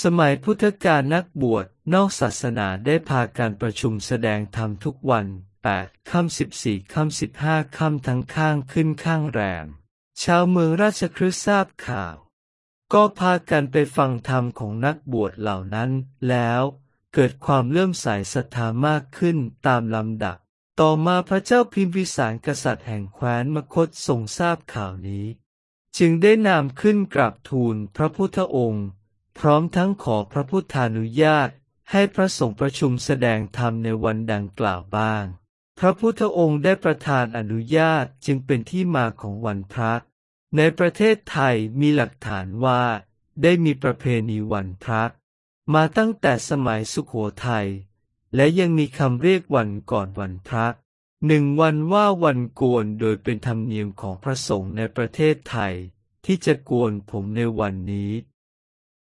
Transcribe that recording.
สมัยพุทธกาลนักบวชนอกศาสนาได้พาการประชุมแสดงธรรมทุกวันแปดค่ำสิบสี่ค่ำสิบห้าค่ำทั้งข้างขึ้นข้างแรม ชาวเมืองราชคฤห์ทราบข่าว ก็พากันไปฟังธรรมของนักบวชเหล่านั้นแล้วเกิดความเลื่อมใสศรัทธามากขึ้นตามลำดับ ต่อมาพระเจ้าพิมพิสารกษัตริย์แห่งแคว้นมคตทรงทราบข่าวนี้ จึงได้นำขึ้นกราบทูลพระพุทธองค์ พร้อมทั้งขอพระพุทธานุญาต ให้พระสงฆ์ประชุมแสดงธรรมในวันดังกล่าวบ้าง พระพุทธองค์ได้ประทานอนุญาตจึงเป็นที่มาของวันพระ ในประเทศไทยมีหลักฐานว่า ได้มีประเพณีวันพระ มาตั้งแต่สมัยสุขโขทัยและยังมีคำเรียกวันก่อนวันพระหนึ่งวันว่าวันโกนโดยเป็นธรรมเนียมของพระสงฆ์ในประเทศไทย ที่จะโกนผมในวันนี้